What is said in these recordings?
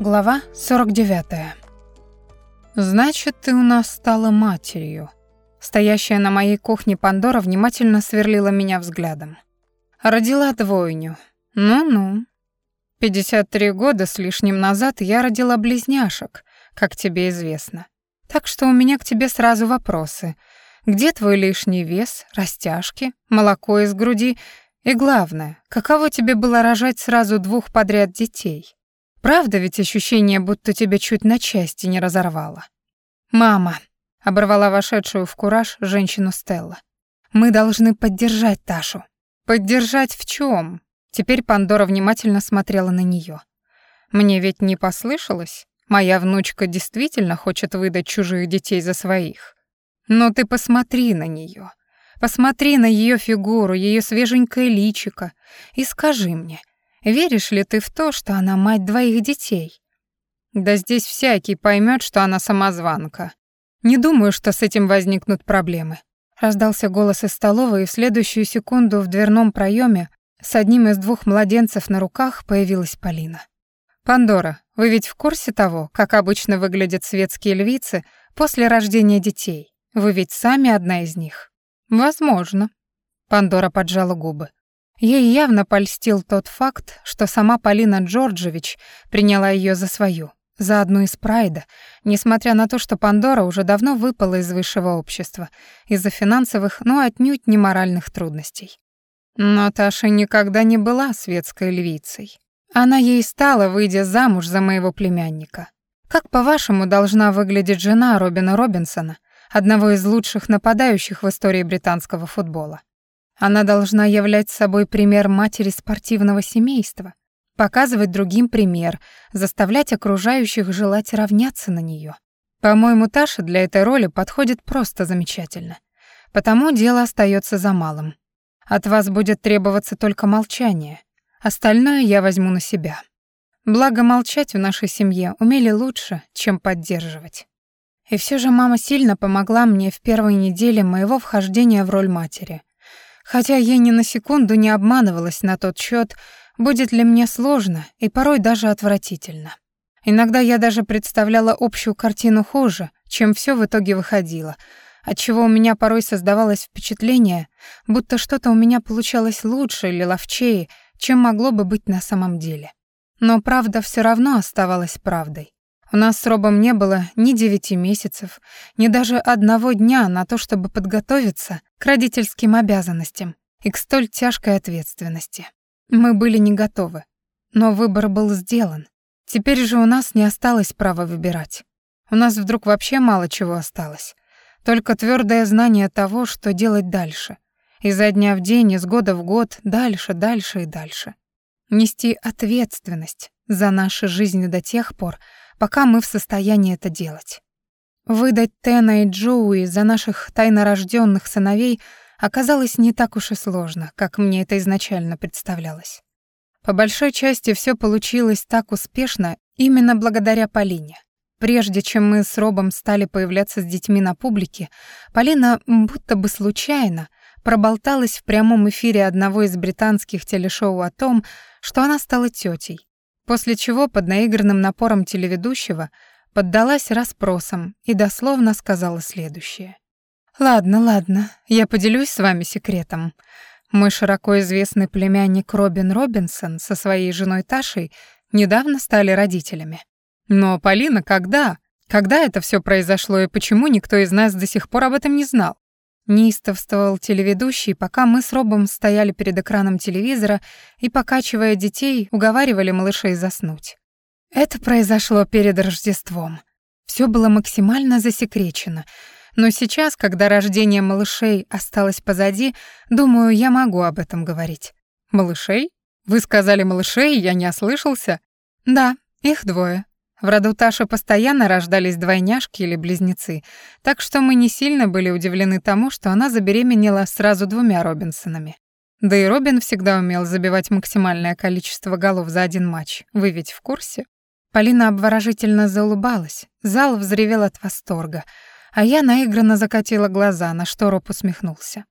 Глава 49. «Значит, ты у нас стала матерью». Стоящая на моей кухне Пандора внимательно сверлила меня взглядом. «Родила двойню. Ну-ну. 53 года с лишним назад я родила близняшек, как тебе известно. Так что у меня к тебе сразу вопросы. Где твой лишний вес, растяжки, молоко из груди и главное, каково тебе было рожать сразу двух подряд детей?» Правда ведь ощущение, будто тебя чуть на части не разорвало. «Мама», — оборвала вошедшую в кураж женщину Стелла, «мы должны поддержать Ташу». «Поддержать в чем? Теперь Пандора внимательно смотрела на нее. «Мне ведь не послышалось? Моя внучка действительно хочет выдать чужих детей за своих. Но ты посмотри на нее, Посмотри на ее фигуру, ее свеженькое личико и скажи мне, Веришь ли ты в то, что она мать двоих детей? Да здесь всякий поймет, что она самозванка. Не думаю, что с этим возникнут проблемы. Раздался голос из столовой, и в следующую секунду в дверном проеме с одним из двух младенцев на руках появилась Полина. «Пандора, вы ведь в курсе того, как обычно выглядят светские львицы после рождения детей? Вы ведь сами одна из них?» «Возможно». Пандора поджала губы. Ей явно польстил тот факт, что сама Полина Джорджевич приняла ее за свою, за одну из прайда, несмотря на то, что Пандора уже давно выпала из высшего общества из-за финансовых, но отнюдь не моральных трудностей. Но Таша никогда не была светской львицей. Она ей стала, выйдя замуж за моего племянника. Как, по-вашему, должна выглядеть жена Робина Робинсона, одного из лучших нападающих в истории британского футбола? Она должна являть собой пример матери спортивного семейства, показывать другим пример, заставлять окружающих желать равняться на нее. По-моему, Таша для этой роли подходит просто замечательно. Потому дело остается за малым. От вас будет требоваться только молчание. Остальное я возьму на себя. Благо молчать в нашей семье умели лучше, чем поддерживать. И все же мама сильно помогла мне в первой неделе моего вхождения в роль матери. Хотя я ни на секунду не обманывалась на тот счет, будет ли мне сложно и порой даже отвратительно. Иногда я даже представляла общую картину хуже, чем все в итоге выходило, отчего у меня порой создавалось впечатление, будто что-то у меня получалось лучше или ловчее, чем могло бы быть на самом деле. Но правда все равно оставалась правдой. У нас с Робом не было ни девяти месяцев, ни даже одного дня на то, чтобы подготовиться к родительским обязанностям и к столь тяжкой ответственности. Мы были не готовы, но выбор был сделан. Теперь же у нас не осталось права выбирать. У нас вдруг вообще мало чего осталось. Только твердое знание того, что делать дальше. Изо дня в день, из года в год, дальше, дальше и дальше. Нести ответственность за наши жизни до тех пор, пока мы в состоянии это делать. Выдать Тена и Джоуи за наших тайнорожденных сыновей оказалось не так уж и сложно, как мне это изначально представлялось. По большой части все получилось так успешно именно благодаря Полине. Прежде чем мы с Робом стали появляться с детьми на публике, Полина будто бы случайно проболталась в прямом эфире одного из британских телешоу о том, что она стала тетей, После чего под наигранным напором телеведущего поддалась расспросам и дословно сказала следующее. «Ладно, ладно, я поделюсь с вами секретом. Мой широко известный племянник Робин Робинсон со своей женой Ташей недавно стали родителями. Но, Полина, когда? Когда это все произошло и почему никто из нас до сих пор об этом не знал? Неистовствовал телеведущий, пока мы с Робом стояли перед экраном телевизора и, покачивая детей, уговаривали малышей заснуть. Это произошло перед Рождеством. Все было максимально засекречено. Но сейчас, когда рождение малышей осталось позади, думаю, я могу об этом говорить. Малышей? Вы сказали малышей, я не ослышался? Да, их двое. В роду Таши постоянно рождались двойняшки или близнецы, так что мы не сильно были удивлены тому, что она забеременела сразу двумя Робинсонами. Да и Робин всегда умел забивать максимальное количество голов за один матч. Вы ведь в курсе? Полина обворожительно заулыбалась, зал взревел от восторга, а я наигранно закатила глаза, на что Роб усмехнулся.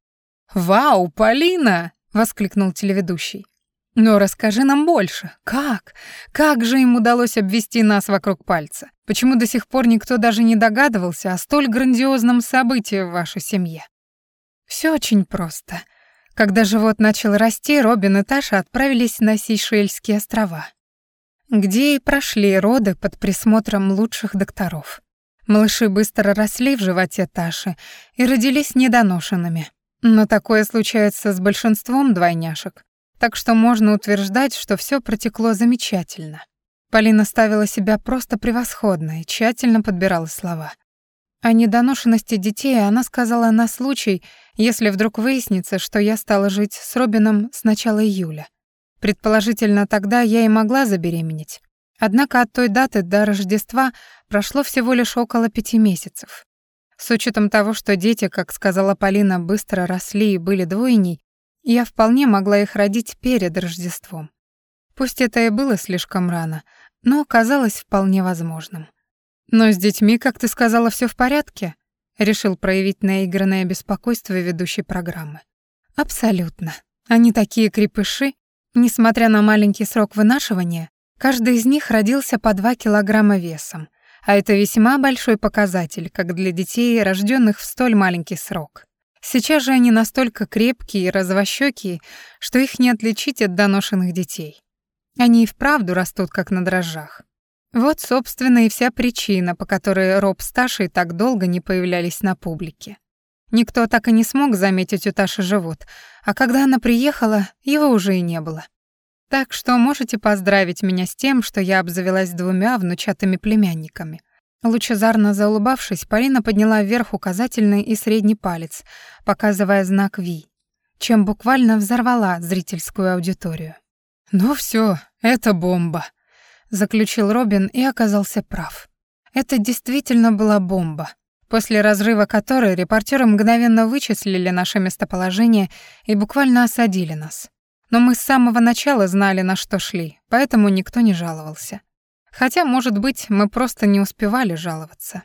«Вау, Полина!» — воскликнул телеведущий. Но расскажи нам больше. Как? Как же им удалось обвести нас вокруг пальца? Почему до сих пор никто даже не догадывался о столь грандиозном событии в вашей семье? Все очень просто. Когда живот начал расти, Робин и Таша отправились на Сейшельские острова, где и прошли роды под присмотром лучших докторов. Малыши быстро росли в животе Таши и родились недоношенными. Но такое случается с большинством двойняшек, так что можно утверждать, что все протекло замечательно. Полина ставила себя просто превосходно и тщательно подбирала слова. О недоношенности детей она сказала на случай, если вдруг выяснится, что я стала жить с Робином с начала июля. Предположительно, тогда я и могла забеременеть. Однако от той даты до Рождества прошло всего лишь около пяти месяцев. С учетом того, что дети, как сказала Полина, быстро росли и были двойней, я вполне могла их родить перед Рождеством. Пусть это и было слишком рано, но казалось вполне возможным. «Но с детьми, как ты сказала, все в порядке?» — решил проявить наигранное беспокойство ведущей программы. «Абсолютно. Они такие крепыши. Несмотря на маленький срок вынашивания, Каждый из них родился по 2 килограмма весом, а это весьма большой показатель, как для детей, рожденных в столь маленький срок. Сейчас же они настолько крепкие и развощёкие, что их не отличить от доношенных детей. Они и вправду растут как на дрожжах. Вот, собственно, и вся причина, по которой Роб с Ташей так долго не появлялись на публике. Никто так и не смог заметить у Таши живот, а когда она приехала, его уже и не было. Так что можете поздравить меня с тем, что я обзавелась двумя внучатыми племянниками. Лучезарно заулыбавшись, Полина подняла вверх указательный и средний палец, показывая знак «Ви», чем буквально взорвала зрительскую аудиторию. «Ну все, это бомба», — заключил Робин и оказался прав. Это действительно была бомба, после разрыва которой репортеры мгновенно вычислили наше местоположение и буквально осадили нас. Но мы с самого начала знали, на что шли, поэтому никто не жаловался. Хотя, может быть, мы просто не успевали жаловаться.